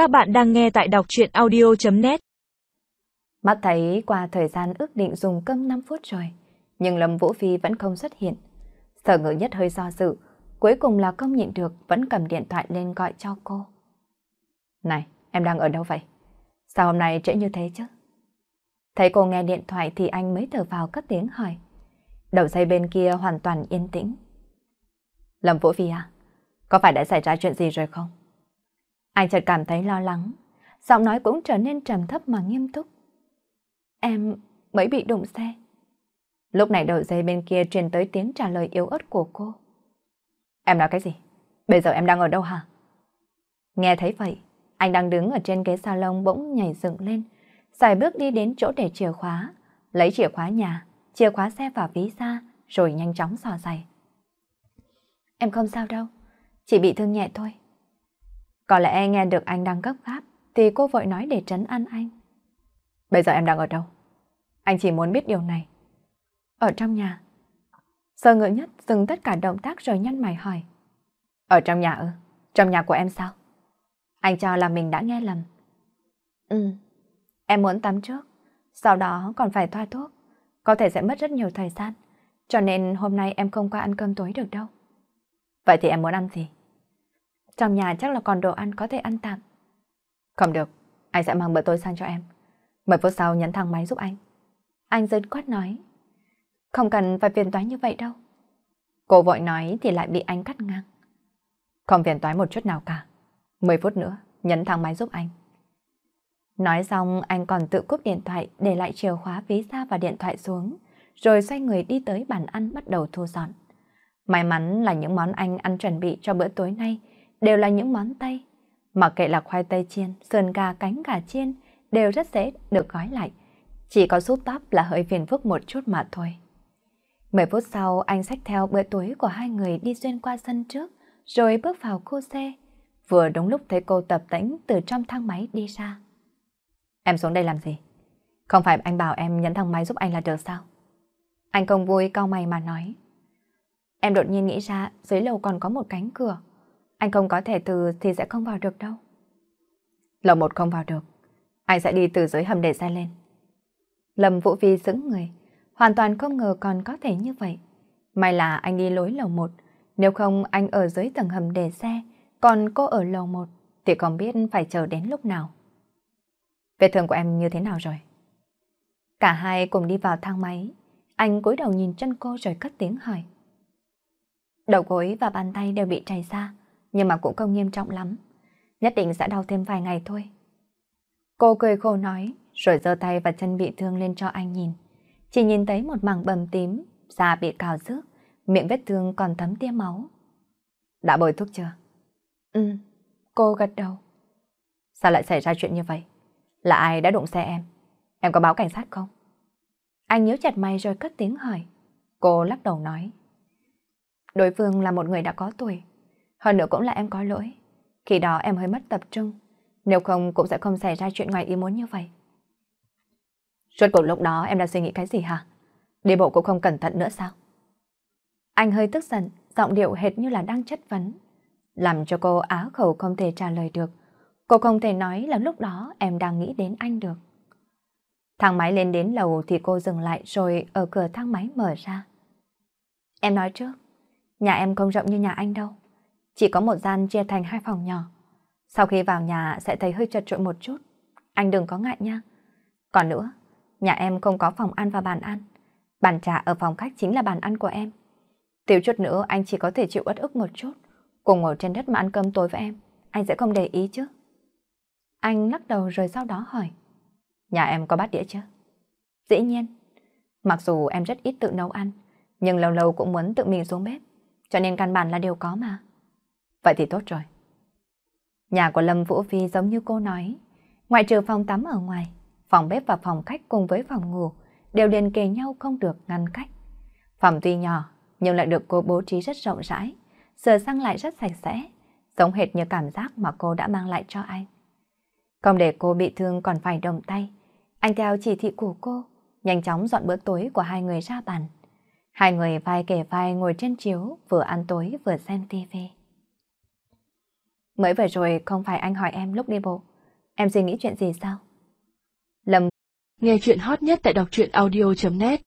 Các bạn đang nghe tại đọc chuyện audio.net Mắt thấy qua thời gian ước định dùng cơm 5 phút rồi, nhưng Lâm Vũ Phi vẫn không xuất hiện. Sở ngữ nhất hơi do dự, cuối cùng là không nhịn được vẫn cầm điện thoại lên gọi cho cô. Này, em đang ở đâu vậy? Sao hôm nay trễ như thế chứ? Thấy cô nghe điện thoại thì anh mới thở vào cất tiếng hỏi. Đầu dây bên kia hoàn toàn yên tĩnh. Lâm Vũ Phi à, có phải đã xảy ra chuyện gì rồi không? Anh chợt cảm thấy lo lắng, giọng nói cũng trở nên trầm thấp mà nghiêm túc. Em mới bị đụng xe. Lúc này đầu dây bên kia truyền tới tiếng trả lời yếu ớt của cô. Em nói cái gì? Bây giờ em đang ở đâu hả? Nghe thấy vậy, anh đang đứng ở trên ghế salon bỗng nhảy dựng lên, xài bước đi đến chỗ để chìa khóa, lấy chìa khóa nhà, chìa khóa xe vào ví ra, rồi nhanh chóng xò giày. Em không sao đâu, chỉ bị thương nhẹ thôi. Có lẽ nghe được anh đang gấp gáp, thì cô vội nói để trấn an anh. Bây giờ em đang ở đâu? Anh chỉ muốn biết điều này. Ở trong nhà. Sơ ngữ nhất dừng tất cả động tác rồi nhăn mày hỏi. Ở trong nhà ư? Trong nhà của em sao? Anh cho là mình đã nghe lầm. Ừ, em muốn tắm trước, sau đó còn phải thoa thuốc. Có thể sẽ mất rất nhiều thời gian, cho nên hôm nay em không qua ăn cơm tối được đâu. Vậy thì em muốn ăn gì? Trong nhà chắc là còn đồ ăn có thể ăn tạm. Không được, anh sẽ mang bữa tối sang cho em. Mười phút sau nhấn thang máy giúp anh. Anh dứt quát nói. Không cần phải phiền toái như vậy đâu. Cô vội nói thì lại bị anh cắt ngang. Không phiền toái một chút nào cả. Mười phút nữa, nhấn thang máy giúp anh. Nói xong anh còn tự cúp điện thoại để lại chìa khóa ví ra và điện thoại xuống, rồi xoay người đi tới bàn ăn bắt đầu thu dọn. May mắn là những món anh ăn chuẩn bị cho bữa tối nay đều là những món Tây. Mặc kệ là khoai tây chiên, sườn gà, cánh gà chiên, đều rất dễ được gói lại. Chỉ có súp bắp là hơi phiền phức một chút mà thôi. Mười phút sau, anh xách theo bữa tối của hai người đi xuyên qua sân trước, rồi bước vào cô xe. Vừa đúng lúc thấy cô tập tĩnh từ trong thang máy đi ra. Em xuống đây làm gì? Không phải anh bảo em nhấn thang máy giúp anh là được sao? Anh không vui cau mày mà nói. Em đột nhiên nghĩ ra dưới lầu còn có một cánh cửa. Anh không có thể từ thì sẽ không vào được đâu. Lầu một không vào được. Anh sẽ đi từ dưới hầm để xe lên. Lâm Vũ Vi sững người. Hoàn toàn không ngờ còn có thể như vậy. May là anh đi lối lầu một. Nếu không anh ở dưới tầng hầm để xe, còn cô ở lầu một thì không biết phải chờ đến lúc nào. Vết thương của em như thế nào rồi? Cả hai cùng đi vào thang máy. Anh cúi đầu nhìn chân cô rồi cất tiếng hỏi. Đầu gối và bàn tay đều bị chảy ra, nhưng mà cũng không nghiêm trọng lắm. Nhất định sẽ đau thêm vài ngày thôi. Cô cười khổ nói, rồi giơ tay và chân bị thương lên cho anh nhìn. Chỉ nhìn thấy một mảng bầm tím, da bị cào rước, miệng vết thương còn thấm tia máu. Đã bồi thuốc chưa? Ừ, cô gật đầu. Sao lại xảy ra chuyện như vậy? Là ai đã đụng xe em? Em có báo cảnh sát không? Anh nhớ chặt mày rồi cất tiếng hỏi. Cô lắc đầu nói. Đối phương là một người đã có tuổi. Hơn nữa cũng là em có lỗi. Khi đó em hơi mất tập trung. Nếu không cũng sẽ không xảy ra chuyện ngoài ý muốn như vậy. Suốt cuộc lúc đó em đã suy nghĩ cái gì hả? Đi bộ cũng không cẩn thận nữa sao? Anh hơi tức giận, giọng điệu hệt như là đang chất vấn. Làm cho cô á khẩu không thể trả lời được. Cô không thể nói là lúc đó em đang nghĩ đến anh được. Thang máy lên đến lầu thì cô dừng lại rồi ở cửa thang máy mở ra. Em nói trước, nhà em không rộng như nhà anh đâu. Chỉ có một gian chia thành hai phòng nhỏ. Sau khi vào nhà sẽ thấy hơi chật trội một chút. Anh đừng có ngại nha. Còn nữa, nhà em không có phòng ăn và bàn ăn. Bàn trà ở phòng khách chính là bàn ăn của em. Tiểu chút nữa anh chỉ có thể chịu ớt ức một chút. Cùng ngồi trên đất mà ăn cơm tối với em. Anh sẽ không để ý chứ. Anh lắc đầu rồi sau đó hỏi. Nhà em có bát đĩa chứ? Dĩ nhiên. Mặc dù em rất ít tự nấu ăn, nhưng lâu lâu cũng muốn tự mình xuống bếp. Cho nên căn bản là điều có mà. Vậy thì tốt rồi. Nhà của Lâm Vũ Phi giống như cô nói. Ngoại trừ phòng tắm ở ngoài, phòng bếp và phòng khách cùng với phòng ngủ đều liền kề nhau không được ngăn cách. Phòng tuy nhỏ, nhưng lại được cô bố trí rất rộng rãi, sửa sang lại rất sạch sẽ, giống hệt như cảm giác mà cô đã mang lại cho anh. Không để cô bị thương còn phải đồng tay. Anh theo chỉ thị của cô, nhanh chóng dọn bữa tối của hai người ra bàn. Hai người vai kề vai ngồi trên chiếu, vừa ăn tối vừa xem tivi. Mới vừa rồi không phải anh hỏi em lúc đi bộ, em suy nghĩ chuyện gì sao? Lâm Nghe chuyện hot nhất tại đọc truyện audio.net